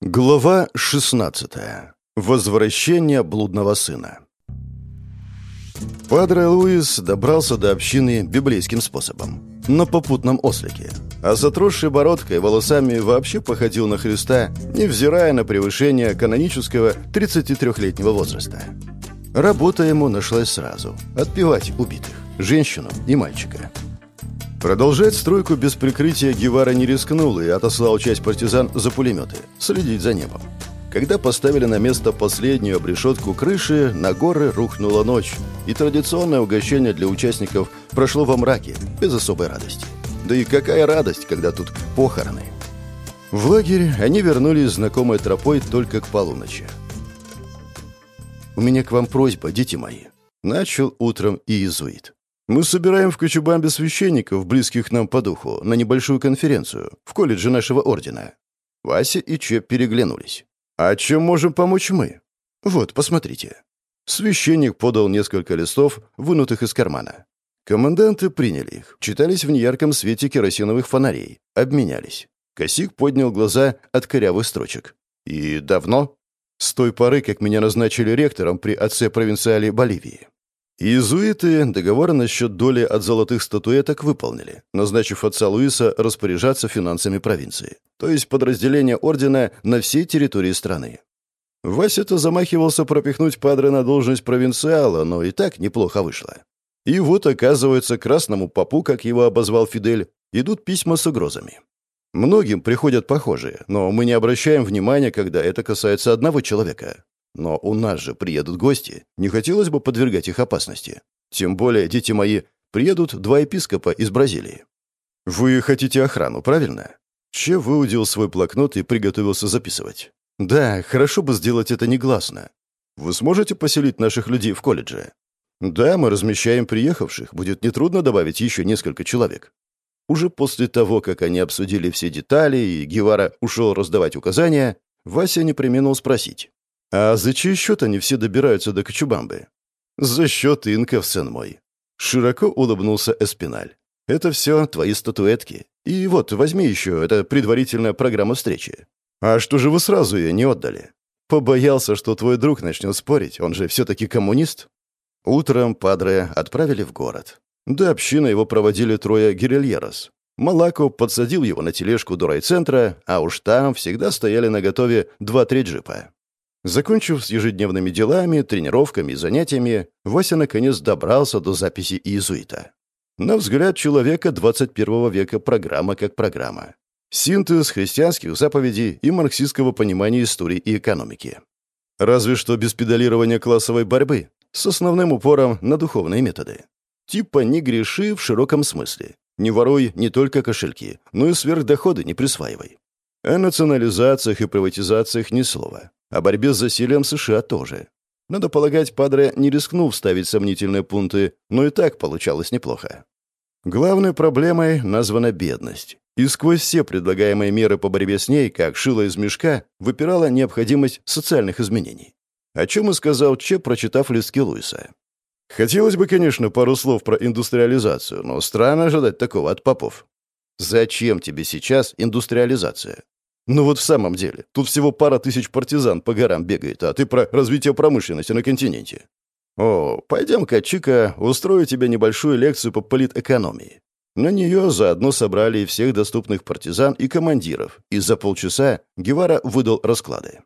Глава 16. Возвращение блудного сына. Падре Луис добрался до общины библейским способом, на попутном ослике, а с отросшей бородкой и волосами вообще походил на Христа, невзирая на превышение канонического 33-летнего возраста. Работа ему нашлась сразу – отпевать убитых, женщину и мальчика – Продолжать стройку без прикрытия Гевара не рискнул и отослал часть партизан за пулеметы, следить за небом. Когда поставили на место последнюю обрешетку крыши, на горы рухнула ночь, и традиционное угощение для участников прошло во мраке, без особой радости. Да и какая радость, когда тут похороны. В лагерь они вернулись знакомой тропой только к полуночи. «У меня к вам просьба, дети мои», — начал утром иезуит. Мы собираем в Кочубамбе священников, близких нам по духу, на небольшую конференцию в колледже нашего ордена. Вася и Чеп переглянулись. А чем можем помочь мы? Вот, посмотрите. Священник подал несколько листов, вынутых из кармана. Команданты приняли их, читались в неярком свете керосиновых фонарей, обменялись. Косик поднял глаза от корявых строчек. «И давно?» «С той поры, как меня назначили ректором при отце провинциале Боливии». Иезуиты договор насчет доли от золотых статуэток выполнили, назначив отца Луиса распоряжаться финансами провинции, то есть подразделение ордена на всей территории страны. Вася-то замахивался пропихнуть падре на должность провинциала, но и так неплохо вышло. И вот, оказывается, красному попу, как его обозвал Фидель, идут письма с угрозами. Многим приходят похожие, но мы не обращаем внимания, когда это касается одного человека. Но у нас же приедут гости, не хотелось бы подвергать их опасности. Тем более, дети мои, приедут два епископа из Бразилии. Вы хотите охрану, правильно? Че выудил свой блокнот и приготовился записывать. Да, хорошо бы сделать это негласно. Вы сможете поселить наших людей в колледже? Да, мы размещаем приехавших, будет нетрудно добавить еще несколько человек. Уже после того, как они обсудили все детали, и Гевара ушел раздавать указания, Вася не применил спросить. А за чей счет они все добираются до Кочубамбы? За счет инков, сын мой. Широко улыбнулся Эспиналь. Это все твои статуэтки. И вот, возьми еще, это предварительная программа встречи. А что же вы сразу ее не отдали? Побоялся, что твой друг начнет спорить, он же все-таки коммунист? Утром Падре отправили в город. До общины его проводили трое гирильерос. Малако подсадил его на тележку до райцентра, а уж там всегда стояли наготове два-три джипа. Закончив с ежедневными делами, тренировками и занятиями, Вася наконец добрался до записи иезуита. На взгляд человека 21 века программа как программа. Синтез христианских заповедей и марксистского понимания истории и экономики. Разве что без педалирования классовой борьбы, с основным упором на духовные методы. Типа «не греши» в широком смысле. Не воруй не только кошельки, но и сверхдоходы не присваивай. О национализациях и приватизациях ни слова. О борьбе с засилием США тоже. Надо полагать, Падре не рискнул вставить сомнительные пункты, но и так получалось неплохо. Главной проблемой названа бедность. И сквозь все предлагаемые меры по борьбе с ней, как шило из мешка, выпирала необходимость социальных изменений. О чем и сказал Че, прочитав листки Луиса. Хотелось бы, конечно, пару слов про индустриализацию, но странно ожидать такого от попов. Зачем тебе сейчас индустриализация? Ну вот в самом деле, тут всего пара тысяч партизан по горам бегает, а ты про развитие промышленности на континенте. О, пойдем-ка, Чика, устрою тебе небольшую лекцию по политэкономии. На нее заодно собрали всех доступных партизан и командиров, и за полчаса Гевара выдал расклады.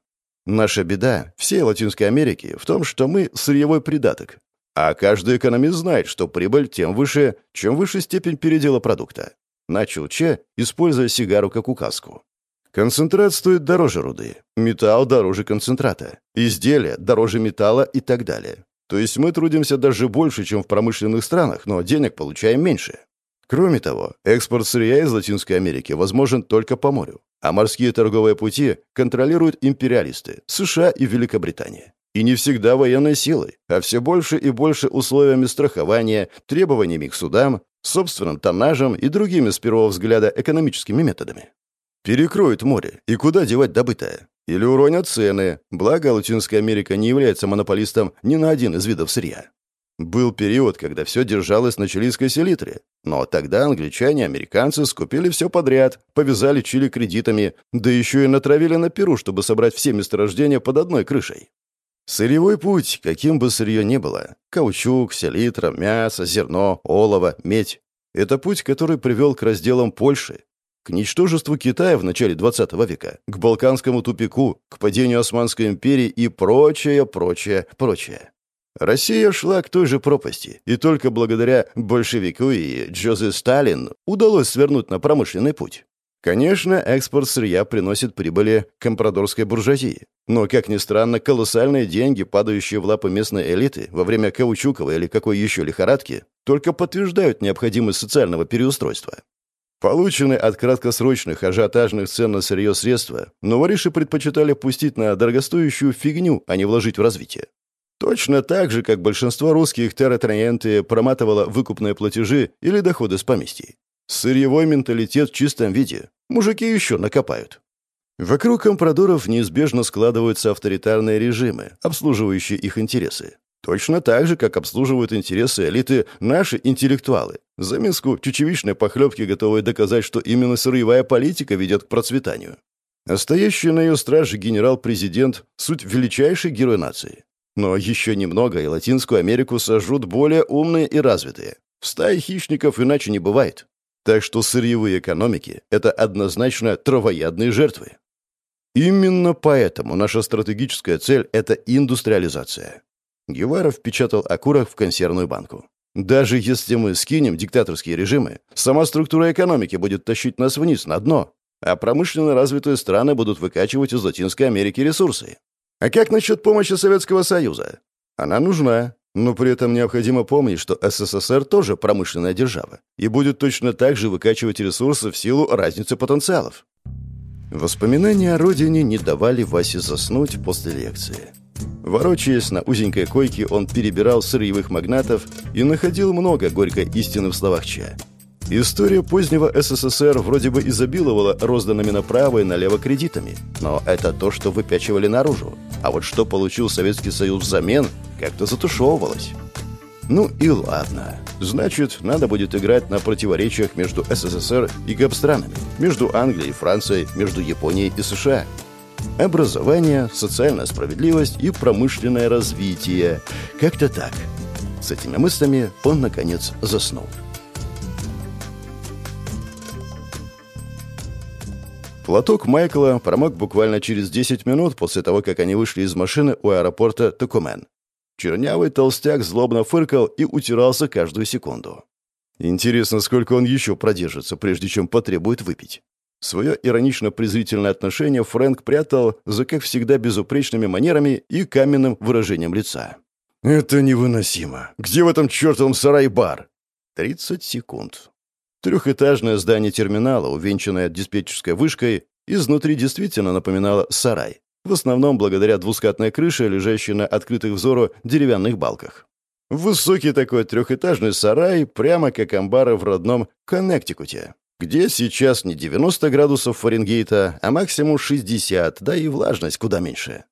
Наша беда всей Латинской Америки в том, что мы сырьевой придаток. А каждый экономист знает, что прибыль тем выше, чем выше степень передела продукта. Начал Че, используя сигару как указку. Концентрат стоит дороже руды, металл дороже концентрата, изделия дороже металла и так далее. То есть мы трудимся даже больше, чем в промышленных странах, но денег получаем меньше. Кроме того, экспорт сырья из Латинской Америки возможен только по морю, а морские торговые пути контролируют империалисты США и Великобритания. И не всегда военной силой, а все больше и больше условиями страхования, требованиями к судам, собственным тоннажем и другими с первого взгляда экономическими методами. Перекроют море, и куда девать добытое? Или уронят цены, благо Латинская Америка не является монополистом ни на один из видов сырья. Был период, когда все держалось на чилийской селитре. Но тогда англичане и американцы скупили все подряд, повязали Чили кредитами, да еще и натравили на Перу, чтобы собрать все месторождения под одной крышей. Сырьевой путь, каким бы сырье ни было – каучук, селитра, мясо, зерно, олово, медь – это путь, который привел к разделам Польши, к ничтожеству Китая в начале XX века, к Балканскому тупику, к падению Османской империи и прочее, прочее, прочее. Россия шла к той же пропасти, и только благодаря большевику и Джозе Сталин удалось свернуть на промышленный путь. Конечно, экспорт сырья приносит прибыли компрадорской буржуазии. Но, как ни странно, колоссальные деньги, падающие в лапы местной элиты во время каучуковой или какой еще лихорадки, только подтверждают необходимость социального переустройства. Полученные от краткосрочных ажиотажных цен на сырье средства, но вориши предпочитали пустить на дорогостоящую фигню, а не вложить в развитие. Точно так же, как большинство русских терратроенты проматывало выкупные платежи или доходы с поместий. Сырьевой менталитет в чистом виде. Мужики еще накопают. Вокруг компрадоров неизбежно складываются авторитарные режимы, обслуживающие их интересы. Точно так же, как обслуживают интересы элиты наши интеллектуалы. За миску чечевичной похлебки готовые доказать, что именно сырьевая политика ведет к процветанию. А на ее страже генерал-президент – суть величайший герой нации. Но еще немного, и Латинскую Америку сожрут более умные и развитые. В стае хищников иначе не бывает. Так что сырьевые экономики – это однозначно травоядные жертвы. Именно поэтому наша стратегическая цель – это индустриализация. Гевара впечатал окурок в консервную банку. Даже если мы скинем диктаторские режимы, сама структура экономики будет тащить нас вниз, на дно, а промышленно развитые страны будут выкачивать из Латинской Америки ресурсы. А как насчет помощи Советского Союза? Она нужна, но при этом необходимо помнить, что СССР тоже промышленная держава и будет точно так же выкачивать ресурсы в силу разницы потенциалов. Воспоминания о родине не давали Васе заснуть после лекции. Ворочаясь на узенькой койке, он перебирал сырьевых магнатов и находил много горькой истины в словах Ча. История позднего СССР вроде бы изобиловала розданными направо и налево кредитами, но это то, что выпячивали наружу. А вот что получил Советский Союз взамен, как-то затушевывалось. Ну и ладно. Значит, надо будет играть на противоречиях между СССР и ГАП-странами, между Англией и Францией, между Японией и США. Образование, социальная справедливость и промышленное развитие. Как-то так. С этими мыслями он, наконец, заснул. Платок Майкла промок буквально через 10 минут после того, как они вышли из машины у аэропорта Токумен. Чернявый толстяк злобно фыркал и утирался каждую секунду. Интересно, сколько он еще продержится, прежде чем потребует выпить. Свое иронично-презрительное отношение Фрэнк прятал за, как всегда, безупречными манерами и каменным выражением лица. «Это невыносимо. Где в этом чертовом сарае бар?» «Тридцать секунд». Трехэтажное здание терминала, увенчанное диспетчерской вышкой, изнутри действительно напоминало сарай. В основном благодаря двускатной крыше, лежащей на открытых взору деревянных балках. Высокий такой трехэтажный сарай, прямо как амбары в родном Коннектикуте где сейчас не 90 градусов Фаренгейта, а максимум 60, да и влажность куда меньше.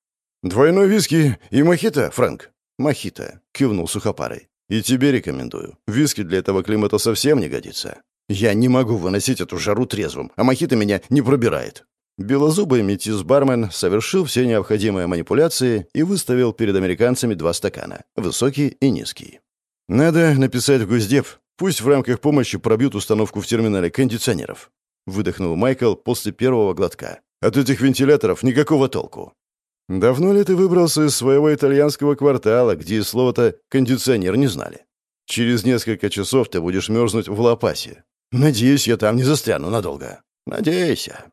«Двойной виски и мохито, Фрэнк?» «Мохито», — кивнул сухопарой. «И тебе рекомендую. Виски для этого климата совсем не годится. Я не могу выносить эту жару трезвым, а мохито меня не пробирает». Белозубый метис-бармен совершил все необходимые манипуляции и выставил перед американцами два стакана — высокий и низкий. «Надо написать в Госдеп, Пусть в рамках помощи пробьют установку в терминале кондиционеров. Выдохнул Майкл после первого глотка. От этих вентиляторов никакого толку. Давно ли ты выбрался из своего итальянского квартала, где слово-то «кондиционер» не знали? Через несколько часов ты будешь мерзнуть в Лапасе. Надеюсь, я там не застряну надолго. Надейся.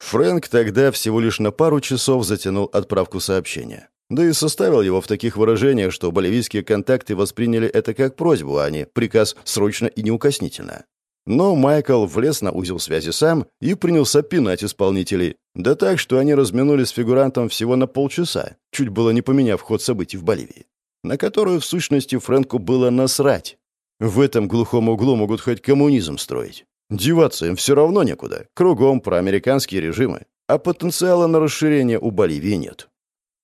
Фрэнк тогда всего лишь на пару часов затянул отправку сообщения. Да и составил его в таких выражениях, что боливийские контакты восприняли это как просьбу, а не приказ срочно и неукоснительно. Но Майкл влез на узел связи сам и принялся пинать исполнителей. Да так, что они разминулись с фигурантом всего на полчаса, чуть было не поменяв ход событий в Боливии. На которую, в сущности, Фрэнку было насрать. В этом глухом углу могут хоть коммунизм строить. Деваться им все равно некуда. Кругом проамериканские режимы. А потенциала на расширение у Боливии нет.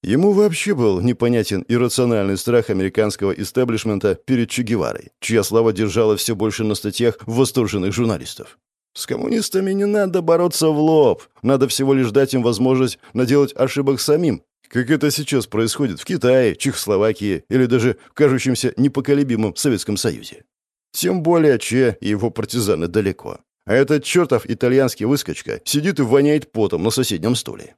Ему вообще был непонятен иррациональный страх американского истеблишмента перед Че Геварой, чья слава держала все больше на статьях восторженных журналистов. С коммунистами не надо бороться в лоб, надо всего лишь дать им возможность наделать ошибок самим, как это сейчас происходит в Китае, Чехословакии или даже в кажущемся непоколебимом Советском Союзе. Тем более Че и его партизаны далеко. А этот чертов итальянский выскочка сидит и воняет потом на соседнем стуле.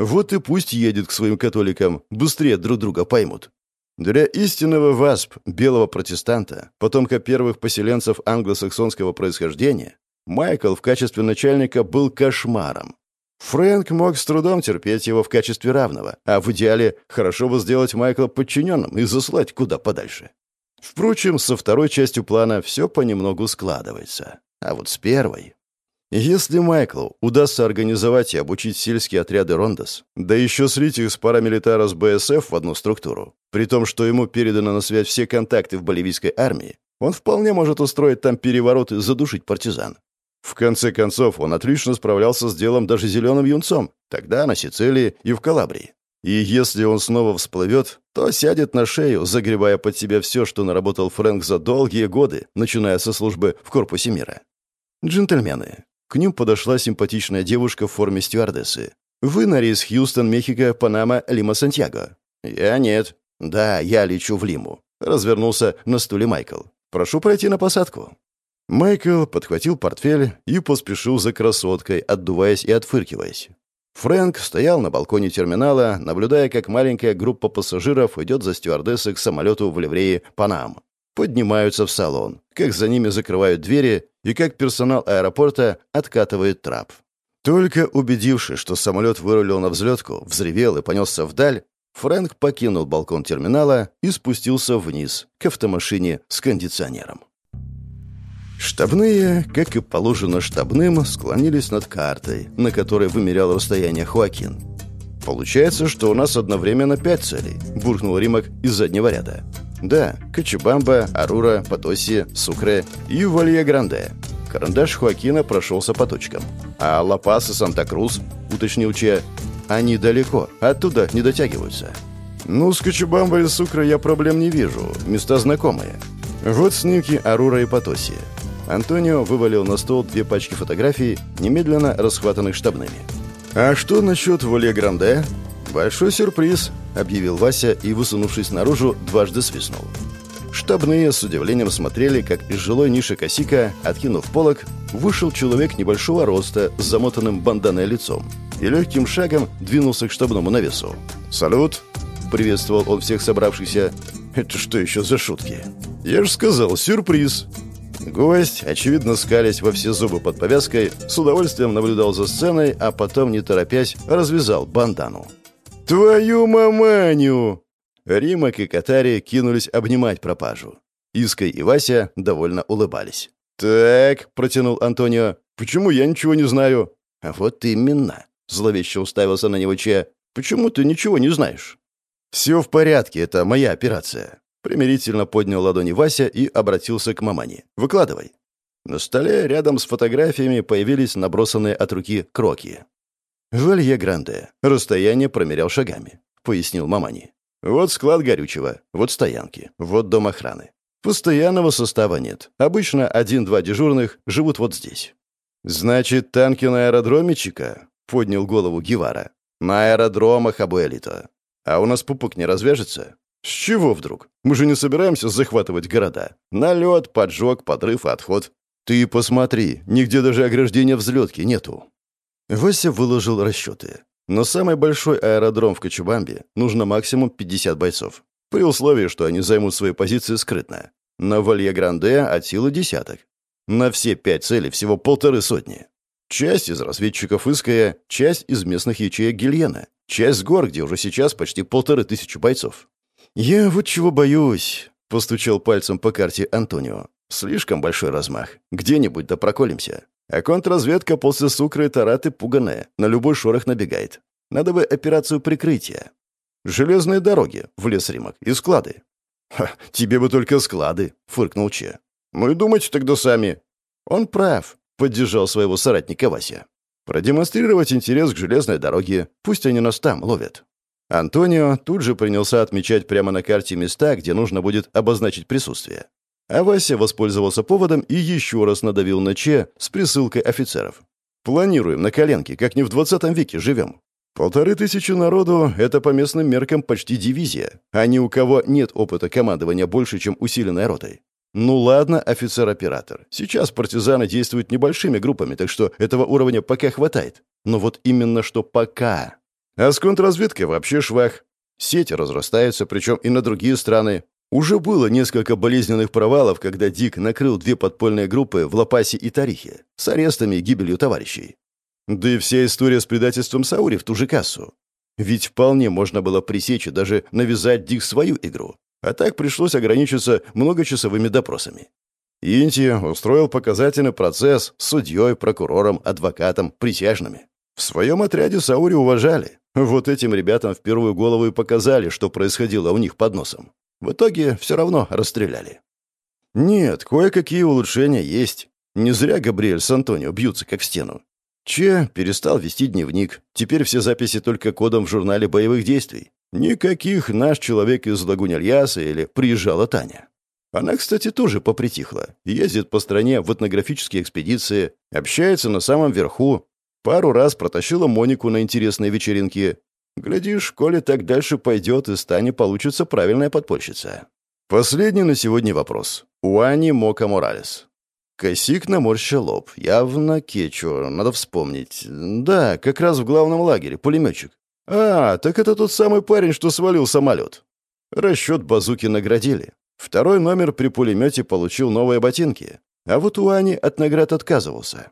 Вот и пусть едет к своим католикам, быстрее друг друга поймут. Для истинного ВАСП, белого протестанта, потомка первых поселенцев англосаксонского происхождения, Майкл в качестве начальника был кошмаром. Фрэнк мог с трудом терпеть его в качестве равного, а в идеале хорошо бы сделать Майкла подчиненным и заслать куда подальше. Впрочем, со второй частью плана все понемногу складывается. А вот с первой... Если Майклу удастся организовать и обучить сельские отряды Рондос, да еще слить их с парамилитара с БСФ в одну структуру, при том, что ему переданы на связь все контакты в боливийской армии, он вполне может устроить там переворот и задушить партизан. В конце концов, он отлично справлялся с делом даже зеленым юнцом, тогда на Сицилии и в Калабрии. И если он снова всплывет, то сядет на шею, загребая под себя все, что наработал Фрэнк за долгие годы, начиная со службы в корпусе мира. Джентльмены. К ним подошла симпатичная девушка в форме стюардессы. «Вы на рейс Хьюстон, Мехико, Панама, Лима, Сантьяго?» «Я нет». «Да, я лечу в Лиму», — развернулся на стуле Майкл. «Прошу пройти на посадку». Майкл подхватил портфель и поспешил за красоткой, отдуваясь и отфыркиваясь. Фрэнк стоял на балконе терминала, наблюдая, как маленькая группа пассажиров идет за стюардессой к самолету в ливрее «Панам». Поднимаются в салон, как за ними закрывают двери и как персонал аэропорта откатывает трап. Только убедившись, что самолет вырулил на взлетку, взревел и понесся вдаль, Фрэнк покинул балкон терминала и спустился вниз, к автомашине с кондиционером. Штабные, как и положено штабным, склонились над картой, на которой вымерял расстояние Хуакин. «Получается, что у нас одновременно пять целей», — буркнул Римок из заднего ряда. «Да, Качабамба, Арура, Потоси, Сукре и Валье-Гранде». Карандаш Хуакина прошелся по точкам. «А Ла-Пас и Санта-Крус?» — уточнил Че. «Они далеко, оттуда не дотягиваются». «Ну, с Качабамбой и Сукре я проблем не вижу, места знакомые. Вот снимки Арура и Потоси. Антонио вывалил на стол две пачки фотографий, немедленно расхватанных штабными. «А что насчет Воле Гранде?» «Большой сюрприз», — объявил Вася и, высунувшись наружу, дважды свистнул. Штабные с удивлением смотрели, как из жилой ниши косика, откинув полок, вышел человек небольшого роста с замотанным банданой лицом и легким шагом двинулся к штабному навесу. «Салют!» — приветствовал он всех собравшихся. «Это что еще за шутки?» «Я же сказал, сюрприз!» Гость, очевидно скалясь во все зубы под повязкой, с удовольствием наблюдал за сценой, а потом, не торопясь, развязал бандану. «Твою маманю!» Римок и Катари кинулись обнимать пропажу. Иска и Вася довольно улыбались. «Так», — протянул Антонио, — «почему я ничего не знаю?» «А вот именно», — зловеще уставился на него Че, — «почему ты ничего не знаешь?» «Все в порядке, это моя операция. Примирительно поднял ладони Вася и обратился к мамане. «Выкладывай». На столе рядом с фотографиями появились набросанные от руки кроки. «Валье Гранде. Расстояние промерял шагами», — пояснил мамани. «Вот склад горючего, вот стоянки, вот дом охраны. Постоянного состава нет. Обычно один-два дежурных живут вот здесь». «Значит, танки на аэродроме Чика?» — поднял голову Гевара. «На аэродромах, Абуэлито. А у нас пупок не развяжется?» «С чего вдруг? Мы же не собираемся захватывать города. Налет, поджог, подрыв отход. Ты посмотри, нигде даже ограждения взлетки нету». Вася выложил расчеты. На самый большой аэродром в Кочубамбе нужно максимум 50 бойцов. При условии, что они займут свои позиции скрытно. На Валье-Гранде от силы десяток. На все пять целей всего полторы сотни. Часть из разведчиков Иская, часть из местных ячеек Гильена, часть с гор, где уже сейчас почти полторы тысячи бойцов. «Я вот чего боюсь», — постучал пальцем по карте Антонио. «Слишком большой размах. Где-нибудь да проколемся. А контрразведка после Сукры и Тараты пуганая, на любой шорох набегает. Надо бы операцию прикрытия. Железные дороги, в лес Римок, и склады». «Ха, тебе бы только склады», — фыркнул Че. «Ну и думайте тогда сами». «Он прав», — поддержал своего соратника Вася. «Продемонстрировать интерес к железной дороге. Пусть они нас там ловят». Антонио тут же принялся отмечать прямо на карте места, где нужно будет обозначить присутствие. А Вася воспользовался поводом и еще раз надавил на Че с присылкой офицеров. «Планируем на коленке, как не в 20 веке живем. Полторы тысячи народу — это по местным меркам почти дивизия, а ни у кого нет опыта командования больше, чем усиленной ротой. Ну ладно, офицер-оператор. Сейчас партизаны действуют небольшими группами, так что этого уровня пока хватает. Но вот именно что пока. А с контрразведкой вообще швах. Сети разрастаются, причем и на другие страны. Уже было несколько болезненных провалов, когда Дик накрыл две подпольные группы в Лопасе и Тарихе с арестами и гибелью товарищей. Да и вся история с предательством Саури в ту же кассу. Ведь вполне можно было пресечь и даже навязать Дик свою игру. А так пришлось ограничиться многочасовыми допросами. Инти устроил показательный процесс с судьей, прокурором, адвокатом, присяжными. В своем отряде Саури уважали. Вот этим ребятам в первую голову и показали, что происходило у них под носом. В итоге все равно расстреляли. Нет, кое-какие улучшения есть. Не зря Габриэль с Антонио бьются как в стену. Че перестал вести дневник. Теперь все записи только кодом в журнале боевых действий. Никаких «наш человек из Лагунь-Альяса» или «приезжала Таня». Она, кстати, тоже попритихла. Ездит по стране в этнографические экспедиции, общается на самом верху. Пару раз протащила Монику на интересные вечеринки. Глядишь, коли так дальше пойдет, из Тани получится правильная подпольщица. Последний на сегодня вопрос. Уани Мока Моралес. Косик наморщил лоб. Явно Кечу, надо вспомнить. Да, как раз в главном лагере, пулеметчик. А, так это тот самый парень, что свалил самолет. Расчет базуки наградили. Второй номер при пулемете получил новые ботинки. А вот у Ани от наград отказывался.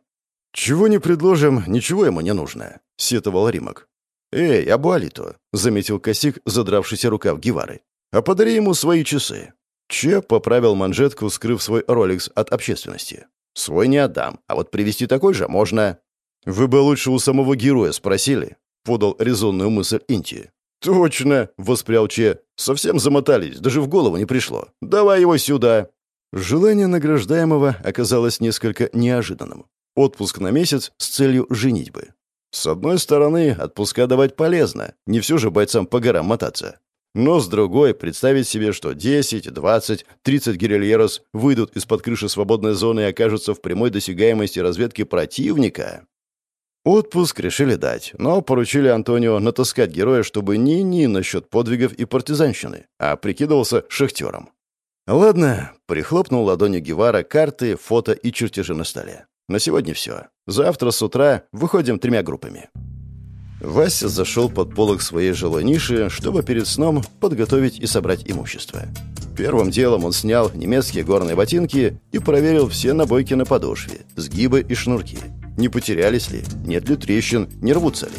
«Чего не предложим, ничего ему не нужно», — сетовал Римок. «Эй, Абуалито», — заметил Косик, задравшийся рукав Гевары. «А подари ему свои часы». Че поправил манжетку, скрыв свой роликс от общественности. «Свой не отдам, а вот привезти такой же можно». «Вы бы лучше у самого героя спросили», — подал резонную мысль Инти. «Точно!» — воспрял Че. «Совсем замотались, даже в голову не пришло. Давай его сюда!» Желание награждаемого оказалось несколько неожиданным. Отпуск на месяц с целью женитьбы. С одной стороны, отпуска давать полезно, не все же бойцам по горам мотаться. Но с другой, представить себе, что 10, 20, 30 гирильерос выйдут из-под крыши свободной зоны и окажутся в прямой досягаемости разведки противника. Отпуск решили дать, но поручили Антонио натаскать героя, чтобы не ни насчет подвигов и партизанщины, а прикидывался шахтером. Ладно, прихлопнул ладонью Гевара карты, фото и чертежи на столе. На сегодня все. Завтра с утра выходим тремя группами. Вася зашел под полок своей жилой ниши, чтобы перед сном подготовить и собрать имущество. Первым делом он снял немецкие горные ботинки и проверил все набойки на подошве, сгибы и шнурки. Не потерялись ли, нет ли трещин, не рвутся ли.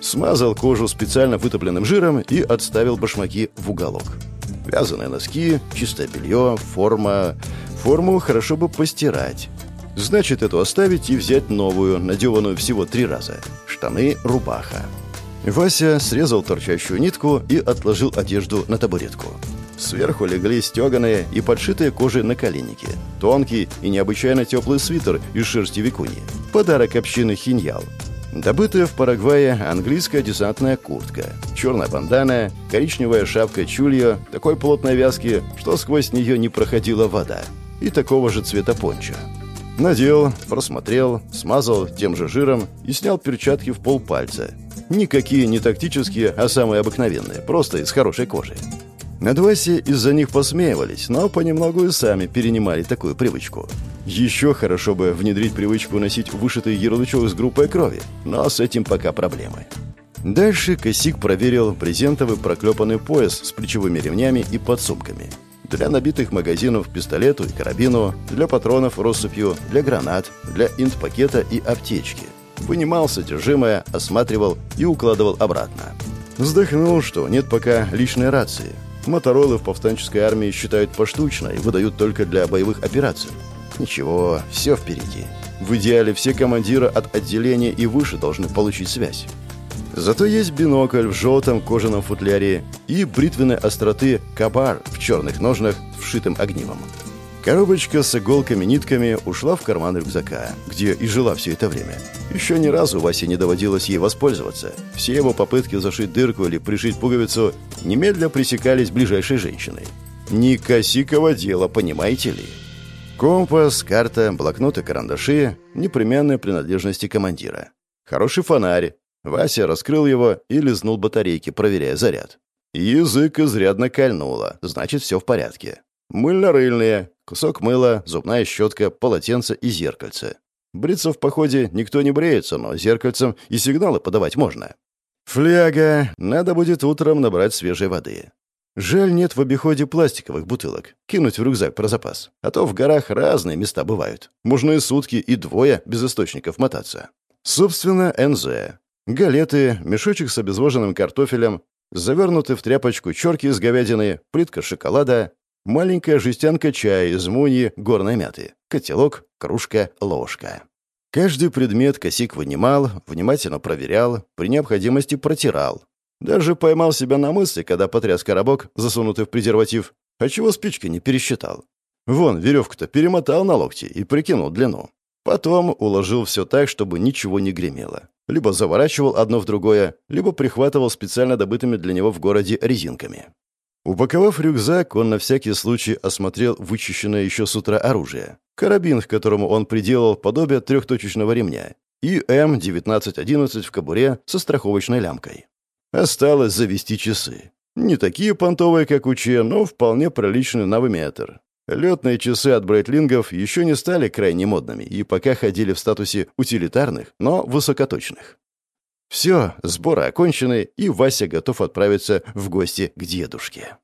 Смазал кожу специально вытопленным жиром и отставил башмаки в уголок. Вязаные носки, чистое белье, форма... Форму хорошо бы постирать. Значит, эту оставить и взять новую, надеванную всего три раза. Штаны, рубаха. Вася срезал торчащую нитку и отложил одежду на табуретку. Сверху легли стеганые и подшитые кожей наколенники. Тонкий и необычайно теплый свитер из шерсти викуни. Подарок общины Хиньял. Добытая в Парагвае английская десантная куртка, черная бандана, коричневая шапка чулья, такой плотной вязки, что сквозь нее не проходила вода, и такого же цвета понча. Надел, просмотрел, смазал тем же жиром и снял перчатки в полпальца. Никакие не тактические, а самые обыкновенные, просто из хорошей кожи. На Васе из-за них посмеивались, но понемногу и сами перенимали такую привычку. Еще хорошо бы внедрить привычку носить вышитый ярлычок с группой крови, но с этим пока проблемы. Дальше Косик проверил брезентовый проклепанный пояс с плечевыми ремнями и подсумками для набитых магазинов пистолету и карабину, для патронов россыпью, для гранат, для инт-пакета и аптечки. Вынимал содержимое, осматривал и укладывал обратно. Вздохнул, что нет пока личной рации. Моторолы в повстанческой армии считают поштучно и выдают только для боевых операций. Ничего, все впереди. В идеале все командиры от отделения и выше должны получить связь. Зато есть бинокль в желтом кожаном футляре и бритвенной остроты кабар в черных ножнах с вшитым огнивом. Коробочка с иголками-нитками ушла в карман рюкзака, где и жила все это время. Еще ни разу Васе не доводилось ей воспользоваться. Все его попытки зашить дырку или пришить пуговицу немедля пресекались ближайшей женщиной. Не косиково дело, понимаете ли? Компас, карта, блокноты, карандаши — непременные принадлежности командира. Хороший фонарь. Вася раскрыл его и лизнул батарейки, проверяя заряд. Язык изрядно кольнуло, значит, все в порядке. Мыльно-рыльные, кусок мыла, зубная щетка, полотенце и зеркальце. Бриться в походе никто не бреется, но зеркальцем и сигналы подавать можно. Фляга. Надо будет утром набрать свежей воды. Жаль, нет в обиходе пластиковых бутылок. Кинуть в рюкзак про запас. А то в горах разные места бывают. Можно и сутки, и двое без источников мотаться. Собственно, НЗ. Галеты, мешочек с обезвоженным картофелем, завернутый в тряпочку черки из говядины, плитка шоколада, Маленькая жестянка чая из муньи горной мяты, котелок, кружка, ложка. Каждый предмет косик вынимал, внимательно проверял, при необходимости протирал. Даже поймал себя на мысли, когда потряс коробок, засунутый в презерватив, а чего спички не пересчитал. Вон, веревку-то перемотал на локти и прикинул длину. Потом уложил все так, чтобы ничего не гремело. Либо заворачивал одно в другое, либо прихватывал специально добытыми для него в городе резинками. Упаковав рюкзак, он на всякий случай осмотрел вычищенное еще с утра оружие. Карабин, к которому он приделал подобие трехточечного ремня. И М-1911 в кобуре со страховочной лямкой. Осталось завести часы. Не такие понтовые, как у Че, но вполне приличный навиметр. Летные часы от Брейтлингов еще не стали крайне модными и пока ходили в статусе утилитарных, но высокоточных. Все, сборы окончены, и Вася готов отправиться в гости к дедушке.